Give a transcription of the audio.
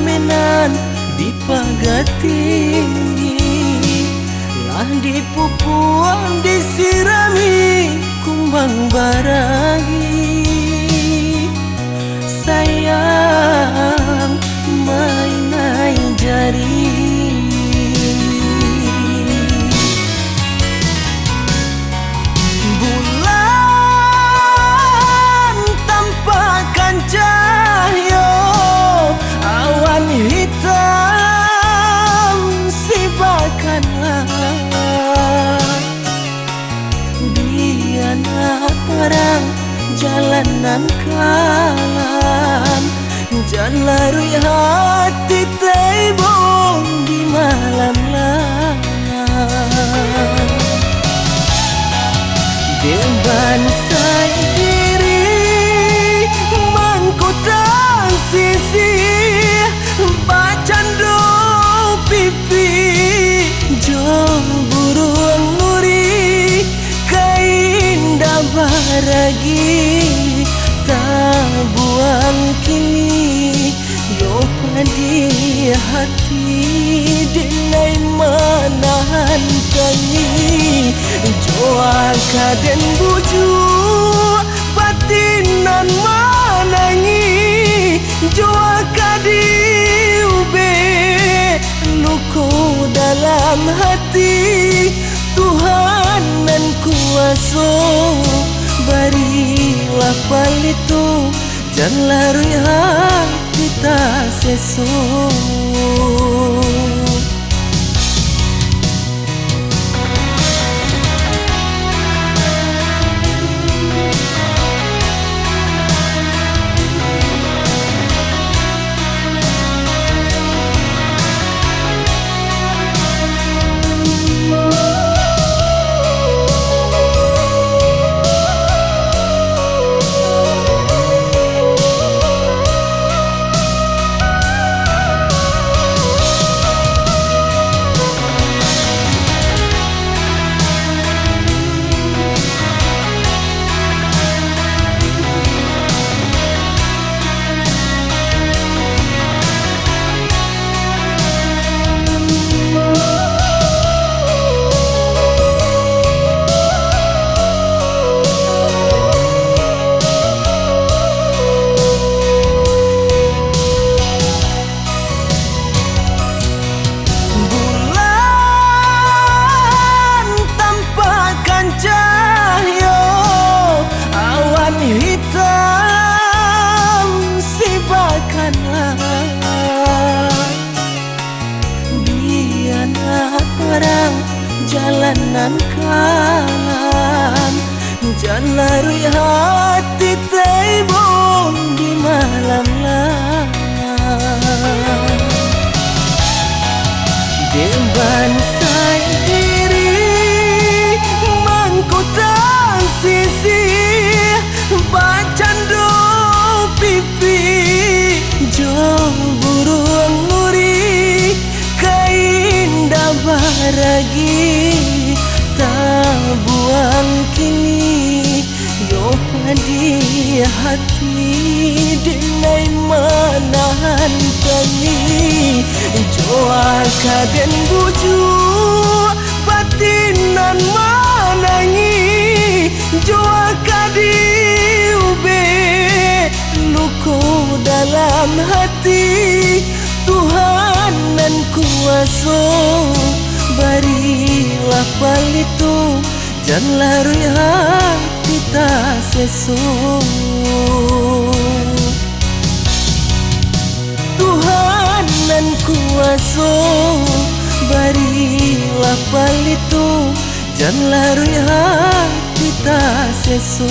pahamenan dipagati. Lah dipupuan disirami kumbang baragi นั้นคลาน จานลายรุ่ยหา manahan kami joa kaden buju batinan manangi joa kadi ube luku dalam hati Tuhan dan kuasa barilah palitu jangan larui hati tak sesuatu jalanan kalam Jangan larui hati teibong di malam lang Demban saya diri mangkutan sisi Bacan do pipi jauh burung nuri kain dabaragi di hati dinai manahan kami. Joa kaden buju batinan manangi Joa kadi ube luku dalam hati. Tuhan nan kuasa barilah palitu jangan larui hati kita sesu Tuhan dan kuasa palitu jangan larui hati kita sesu